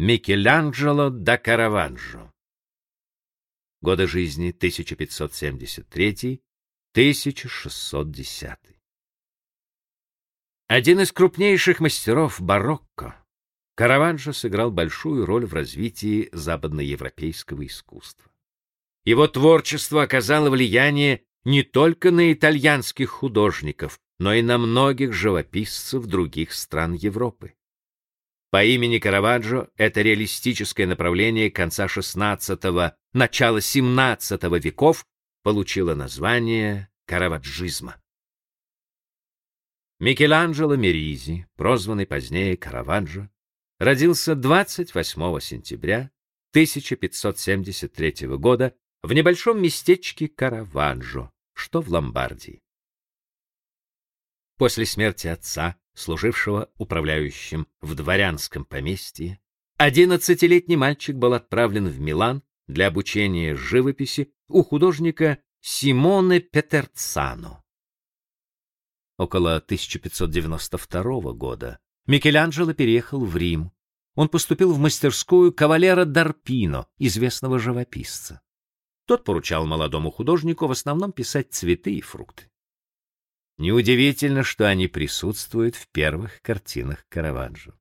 Микеланджело да Караваджо. Годы жизни 1573-1610. Один из крупнейших мастеров барокко, Караваджо сыграл большую роль в развитии западноевропейского искусства. Его творчество оказало влияние не только на итальянских художников, но и на многих живописцев других стран Европы. По имени Караваджо это реалистическое направление конца XVI – начала XVII веков получило название караваджизма. Микеланджело Меризи, прозванный позднее Караваджо, родился 28 сентября 1573 года в небольшом местечке Караваджо, что в Ломбардии. После смерти отца служившего управляющим в дворянском поместье, одиннадцатилетний мальчик был отправлен в Милан для обучения живописи у художника Симоне Петерцано. Около 1592 года Микеланджело переехал в Рим. Он поступил в мастерскую кавалера Дарпино, известного живописца. Тот поручал молодому художнику в основном писать цветы и фрукты. Неудивительно, что они присутствуют в первых картинах Караваджо.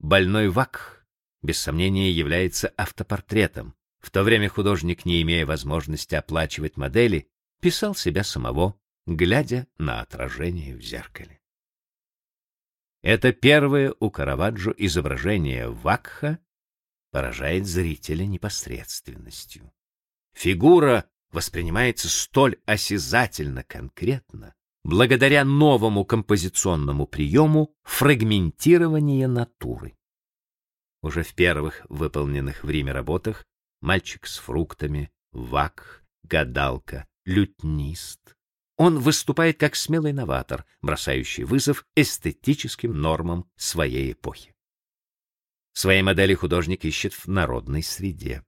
Больной Вак, без сомнения, является автопортретом. В то время художник, не имея возможности оплачивать модели, писал себя самого, глядя на отражение в зеркале. Это первое у Караваджо изображение Вакха поражает зрителя непосредственностью. Фигура воспринимается столь осязательно конкретно благодаря новому композиционному приему фрагментирования натуры. Уже в первых выполненных в Риме работах «Мальчик с фруктами», «Вак», «Гадалка», «Лютнист» он выступает как смелый новатор, бросающий вызов эстетическим нормам своей эпохи. Свои модели художник ищет в народной среде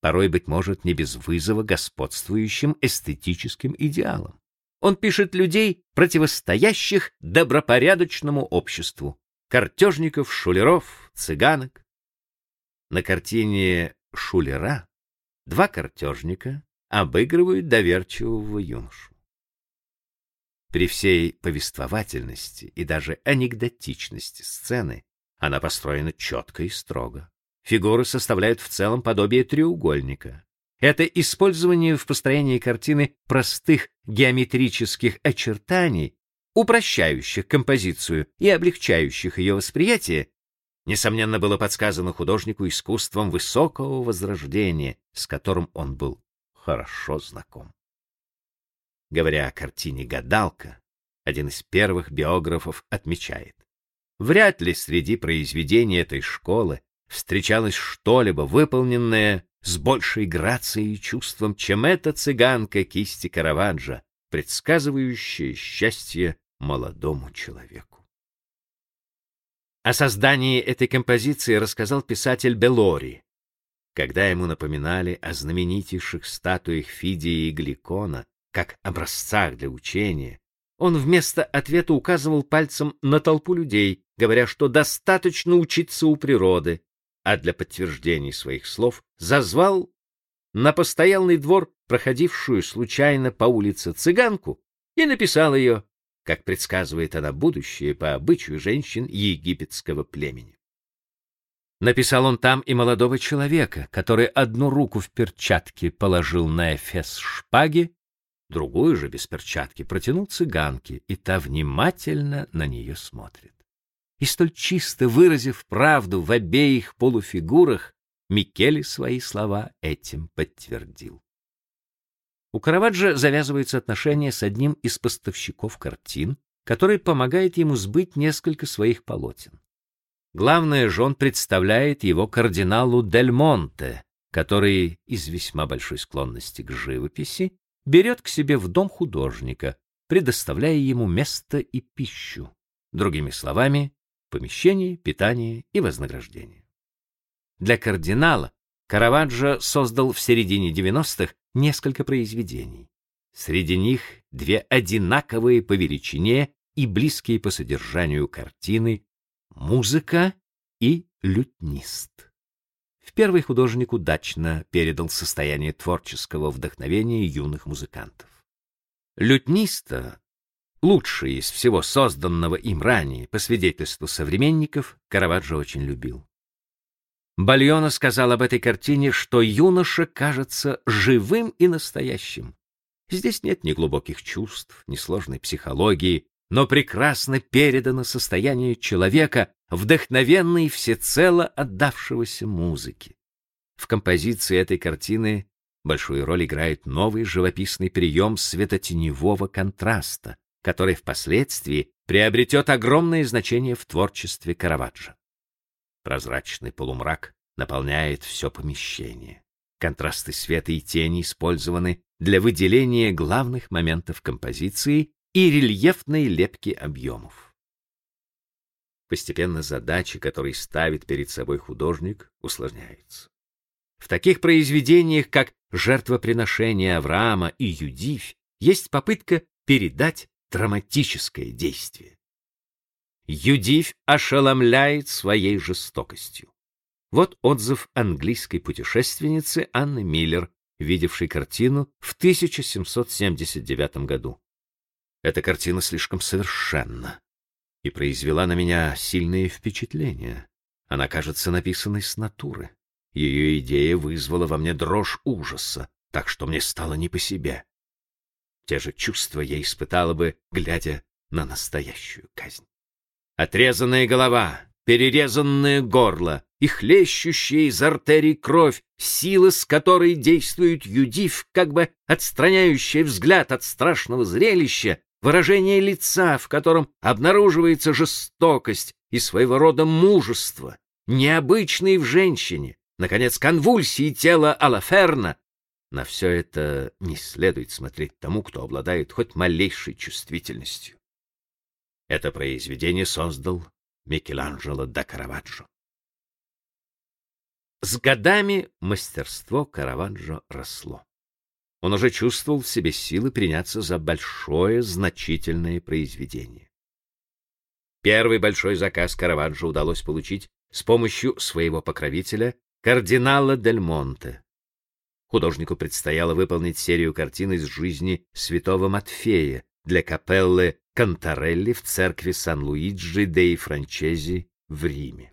порой, быть может, не без вызова господствующим эстетическим идеалам. Он пишет людей, противостоящих добропорядочному обществу, картежников, шулеров, цыганок. На картине «Шулера» два картежника обыгрывают доверчивого юношу. При всей повествовательности и даже анекдотичности сцены она построена четко и строго. Фигуры составляют в целом подобие треугольника. Это использование в построении картины простых геометрических очертаний, упрощающих композицию и облегчающих ее восприятие, несомненно, было подсказано художнику искусством высокого возрождения, с которым он был хорошо знаком. Говоря о картине «Гадалка», один из первых биографов отмечает, вряд ли среди произведений этой школы встречалось что-либо выполненное с большей грацией и чувством, чем эта цыганка кисти Караваджо, предсказывающая счастье молодому человеку. О создании этой композиции рассказал писатель Белори. Когда ему напоминали о знаменитейших статуях Фидия и Гликона как образцах для учения, он вместо ответа указывал пальцем на толпу людей, говоря, что достаточно учиться у природы, а для подтверждения своих слов зазвал на постоялый двор проходившую случайно по улице цыганку и написал ее, как предсказывает она будущее по обычаю женщин египетского племени. Написал он там и молодого человека, который одну руку в перчатке положил на эфес шпаги, другую же без перчатки протянул цыганке, и та внимательно на нее смотрит и столь чисто выразив правду в обеих полуфигурах, Микеле свои слова этим подтвердил. У Караваджо завязываются отношения с одним из поставщиков картин, который помогает ему сбыть несколько своих полотен. Главное же он представляет его кардиналу Дель Монте, который из весьма большой склонности к живописи берет к себе в дом художника, предоставляя ему место и пищу. Другими словами, помещение, питание и вознаграждение. Для кардинала Караваджо создал в середине 90-х несколько произведений. Среди них две одинаковые по величине и близкие по содержанию картины «Музыка» и лютнист. В первый художник удачно передал состояние творческого вдохновения юных музыкантов. Лютниста, лучший из всего созданного им ранее, по свидетельству современников, Караваджо очень любил. Бальона сказал об этой картине, что юноша кажется живым и настоящим. Здесь нет ни глубоких чувств, ни сложной психологии, но прекрасно передано состояние человека, вдохновенно и всецело отдавшегося музыке. В композиции этой картины большую роль играет новый живописный прием светотеневого контраста, который впоследствии приобретет огромное значение в творчестве Караваджо. Прозрачный полумрак наполняет все помещение. Контрасты света и тени использованы для выделения главных моментов композиции и рельефной лепки объемов. Постепенно задачи, которые ставит перед собой художник, усложняются. В таких произведениях, как «Жертвоприношение Авраама» и «Юдивь», есть попытка передать драматическое действие. Юдивь ошеломляет своей жестокостью. Вот отзыв английской путешественницы Анны Миллер, видевшей картину в 1779 году. Эта картина слишком совершенна и произвела на меня сильное впечатление. Она кажется написанной с натуры. Ее идея вызвала во мне дрожь ужаса, так что мне стало не по себе. Те же чувства я испытала бы, глядя на настоящую казнь. Отрезанная голова, перерезанное горло и хлещущая из артерий кровь, сила, с которой действует Юдив, как бы отстраняющая взгляд от страшного зрелища, выражение лица, в котором обнаруживается жестокость и своего рода мужество, необычные в женщине, наконец, конвульсии тела Алаферна. На все это не следует смотреть тому, кто обладает хоть малейшей чувствительностью. Это произведение создал Микеланджело да Караваджо. С годами мастерство Караваджо росло. Он уже чувствовал в себе силы приняться за большое, значительное произведение. Первый большой заказ Караваджо удалось получить с помощью своего покровителя, кардинала Дель Монте. Художнику предстояло выполнить серию картин из жизни святого Матфея для капеллы Кантарелли в церкви Сан-Луиджи деи Франчези в Риме.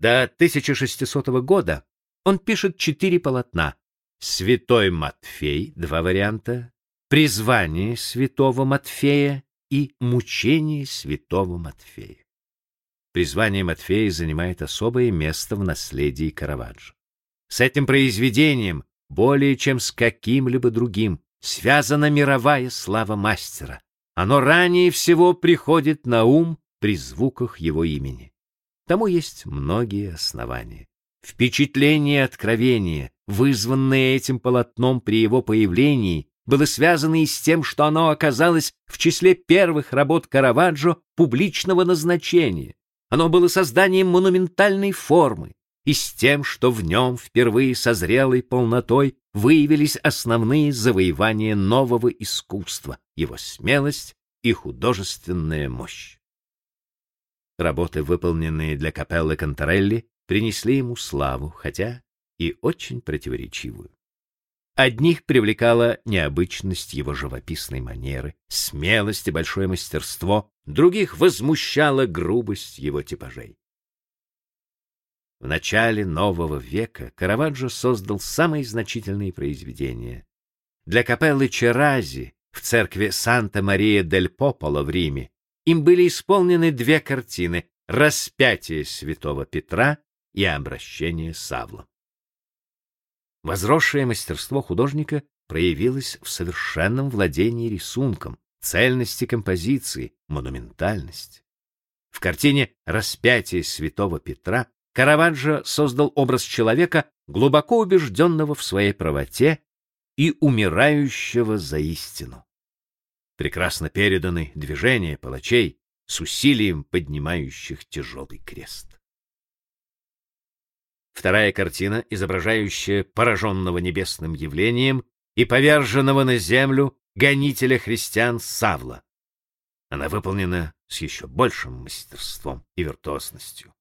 До 1600 года он пишет четыре полотна: Святой Матфей, два варианта, Призвание святого Матфея и Мучение святого Матфея. Призвание Матфея занимает особое место в наследии Караваджо. С этим произведением, более чем с каким-либо другим, связана мировая слава мастера. Оно ранее всего приходит на ум при звуках его имени. Тому есть многие основания. Впечатление откровения, вызванное этим полотном при его появлении, было связано и с тем, что оно оказалось в числе первых работ Караваджо публичного назначения. Оно было созданием монументальной формы, и с тем, что в нем впервые со зрелой полнотой выявились основные завоевания нового искусства, его смелость и художественная мощь. Работы, выполненные для капеллы Конторелли, принесли ему славу, хотя и очень противоречивую. Одних привлекала необычность его живописной манеры, смелость и большое мастерство, других возмущала грубость его типажей. В начале нового века Караваджо создал самые значительные произведения. Для капеллы Черази в церкви Санта-Мария-дель-Пополо в Риме им были исполнены две картины: Распятие святого Петра и Обращение Савла. Возросшее мастерство художника проявилось в совершенном владении рисунком, цельности композиции, монументальности. В картине Распятие святого Петра Караваджо создал образ человека, глубоко убежденного в своей правоте и умирающего за истину. Прекрасно переданы движения палачей с усилием поднимающих тяжелый крест. Вторая картина, изображающая пораженного небесным явлением и поверженного на землю гонителя христиан Савла. Она выполнена с еще большим мастерством и виртуозностью.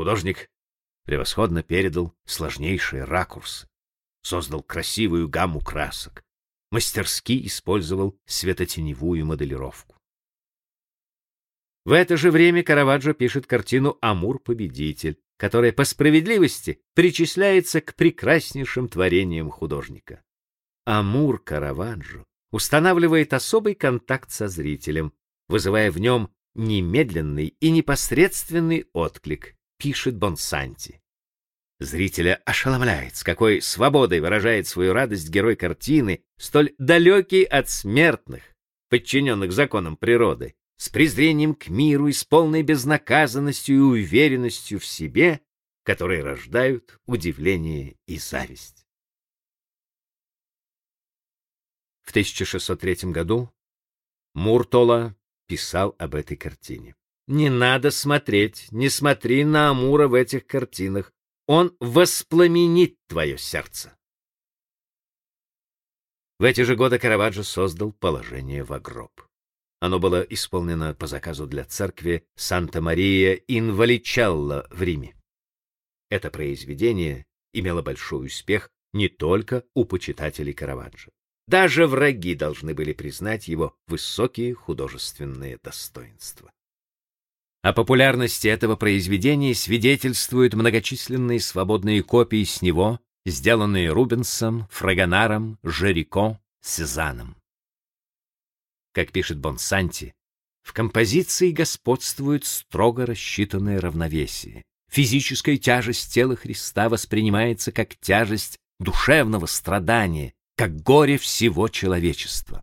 Художник превосходно передал сложнейшие ракурсы, создал красивую гамму красок, мастерски использовал светотеневую моделировку. В это же время Караваджо пишет картину «Амур-победитель», которая по справедливости причисляется к прекраснейшим творениям художника. Амур Караваджо устанавливает особый контакт со зрителем, вызывая в нем немедленный и непосредственный отклик, пишет Бонсанти. Зрителя ошеломляет, с какой свободой выражает свою радость герой картины, столь далекий от смертных, подчиненных законам природы, с презрением к миру и с полной безнаказанностью и уверенностью в себе, которые рождают удивление и зависть. В 1603 году Муртола писал об этой картине. Не надо смотреть, не смотри на Амура в этих картинах, он воспламенит твое сердце. В эти же годы Караваджо создал «Положение в гроб». Оно было исполнено по заказу для церкви Санта-Мария Инваличелло в Риме. Это произведение имело большой успех не только у почитателей Караваджо. Даже враги должны были признать его высокие художественные достоинства. О популярности этого произведения свидетельствуют многочисленные свободные копии с него, сделанные Рубенсом, Фрагонаром, Жерико, Сезаном. Как пишет Бонсанти, в композиции господствует строго рассчитанное равновесие. Физическая тяжесть тела Христа воспринимается как тяжесть душевного страдания, как горе всего человечества.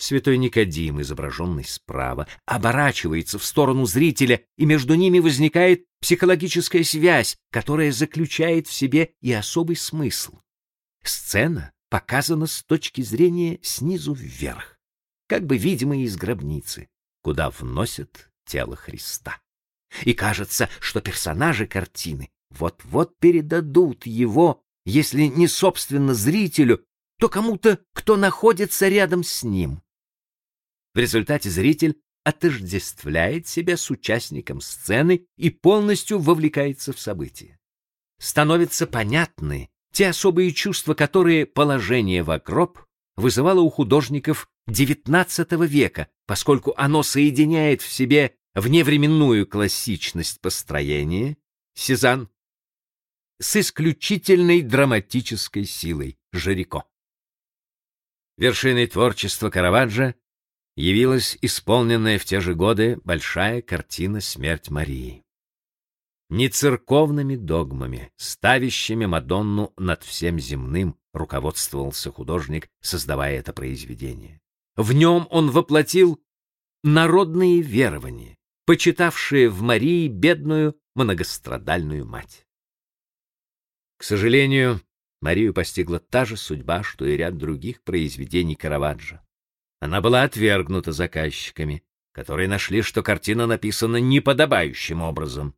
Святой Никодим, изображенный справа, оборачивается в сторону зрителя, и между ними возникает психологическая связь, которая заключает в себе и особый смысл. Сцена показана с точки зрения снизу вверх, как бы видимо из гробницы, куда вносят тело Христа. И кажется, что персонажи картины вот-вот передадут его, если не собственно зрителю, то кому-то, кто находится рядом с ним. В результате зритель отождествляет себя с участником сцены и полностью вовлекается в события. Становятся понятны те особые чувства, которые положение в гроб вызывало у художников XIX века, поскольку оно соединяет в себе вневременную классичность построения Сезанн с исключительной драматической силой Жирико. Вершиной творчества Караваджо явилась исполненная в те же годы большая картина «Смерть Марии». Не церковными догмами, ставящими Мадонну над всем земным, руководствовался художник, создавая это произведение. В нем он воплотил народные верования, почитавшие в Марии бедную многострадальную мать. К сожалению, Марию постигла та же судьба, что и ряд других произведений Караваджо. Она была отвергнута заказчиками, которые нашли, что картина написана неподобающим образом.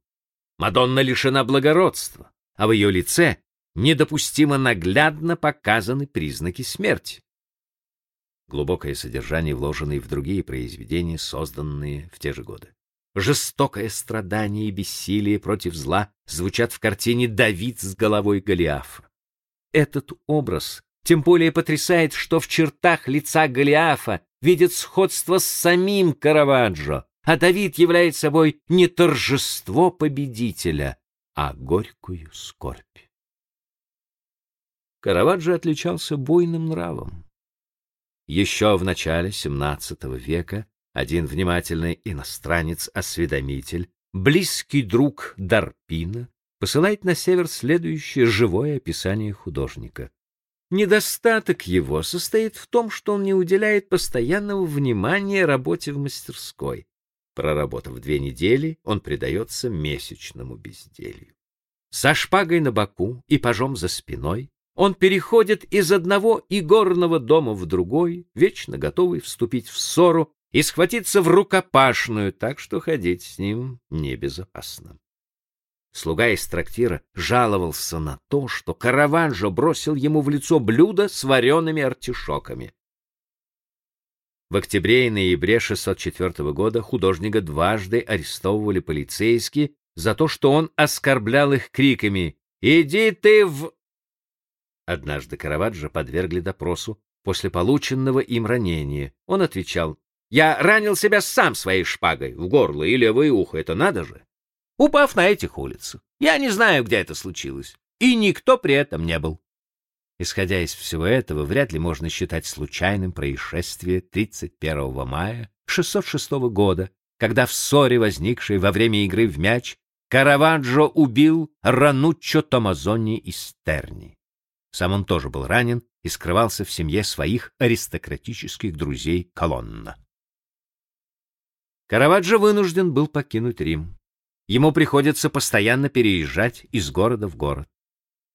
Мадонна лишена благородства, а в ее лице недопустимо наглядно показаны признаки смерти. Глубокое содержание, вложенное в другие произведения, созданные в те же годы. Жестокое страдание и бессилие против зла звучат в картине «Давид с головой Голиафа». Этот образ тем более потрясает, что в чертах лица Голиафа видит сходство с самим Караваджо, а Давид является собой не торжество победителя, а горькую скорбь. Караваджо отличался буйным нравом. Еще в начале XVII века один внимательный иностранец-осведомитель, близкий друг Дарпина, посылает на север следующее живое описание художника. Недостаток его состоит в том, что он не уделяет постоянного внимания работе в мастерской. Проработав две недели, он предается месячному безделью. Со шпагой на боку и пажом за спиной он переходит из одного игорного дома в другой, вечно готовый вступить в ссору и схватиться в рукопашную, так что ходить с ним небезопасно. Слуга из трактира жаловался на то, что Караванжо бросил ему в лицо блюдо с вареными артишоками. В октябре и ноябре 604 года художника дважды арестовывали полицейские за то, что он оскорблял их криками «Иди ты в...» Однажды Караваджо подвергли допросу после полученного им ранения. Он отвечал «Я ранил себя сам своей шпагой в горло и левое ухо, это надо же!» Упав на этих улицах. Я не знаю, где это случилось. И никто при этом не был. Исходя из всего этого, вряд ли можно считать случайным происшествие 31 мая 606 года, когда в ссоре, возникшей во время игры в мяч, Караваджо убил Рануччо Томазони из Терни. Сам он тоже был ранен и скрывался в семье своих аристократических друзей Колонна. Караваджо вынужден был покинуть Рим. Ему приходится постоянно переезжать из города в город.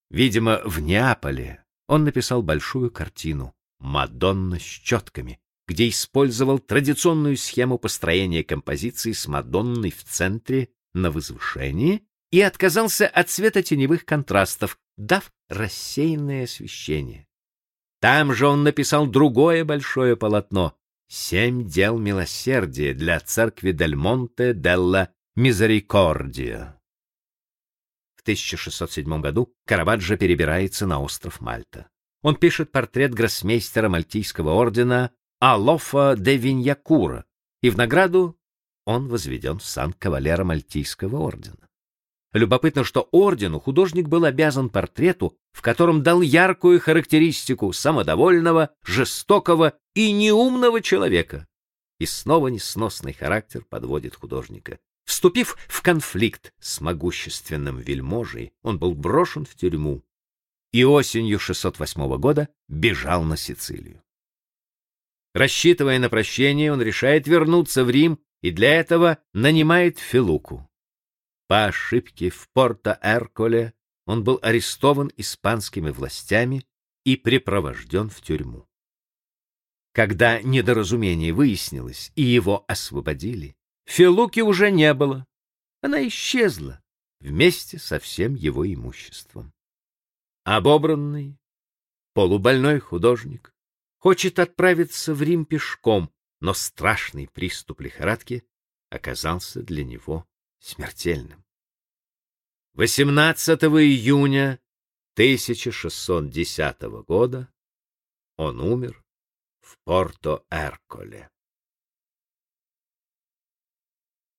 Видимо, в Неаполе он написал большую картину «Мадонна с четками», где использовал традиционную схему построения композиции с Мадонной в центре на возвышении и отказался от светотеневых контрастов, дав рассеянное освещение. Там же он написал другое большое полотно «Семь дел милосердия для церкви Дель Монте делла Мизерикордия». 1607 году Караваджо перебирается на остров Мальта. Он пишет портрет гроссмейстера Мальтийского ордена Алофа де Виньякура, и в награду он возведен в сан кавалера Мальтийского ордена. Любопытно, что ордену художник был обязан портрету, в котором дал яркую характеристику самодовольного, жестокого и неумного человека. И снова несносный характер подводит художника. Вступив в конфликт с могущественным вельможей, он был брошен в тюрьму и осенью 608 года бежал на Сицилию. Рассчитывая на прощение, он решает вернуться в Рим и для этого нанимает Филуку. По ошибке в Порто-Эрколе он был арестован испанскими властями и припровожден в тюрьму. Когда недоразумение выяснилось и его освободили, Филуки уже не было. Она исчезла вместе со всем его имуществом. Обобранный, полубольной художник хочет отправиться в Рим пешком, но страшный приступ лихорадки оказался для него смертельным. 18 июня 1610 года он умер в Порто-Эрколе.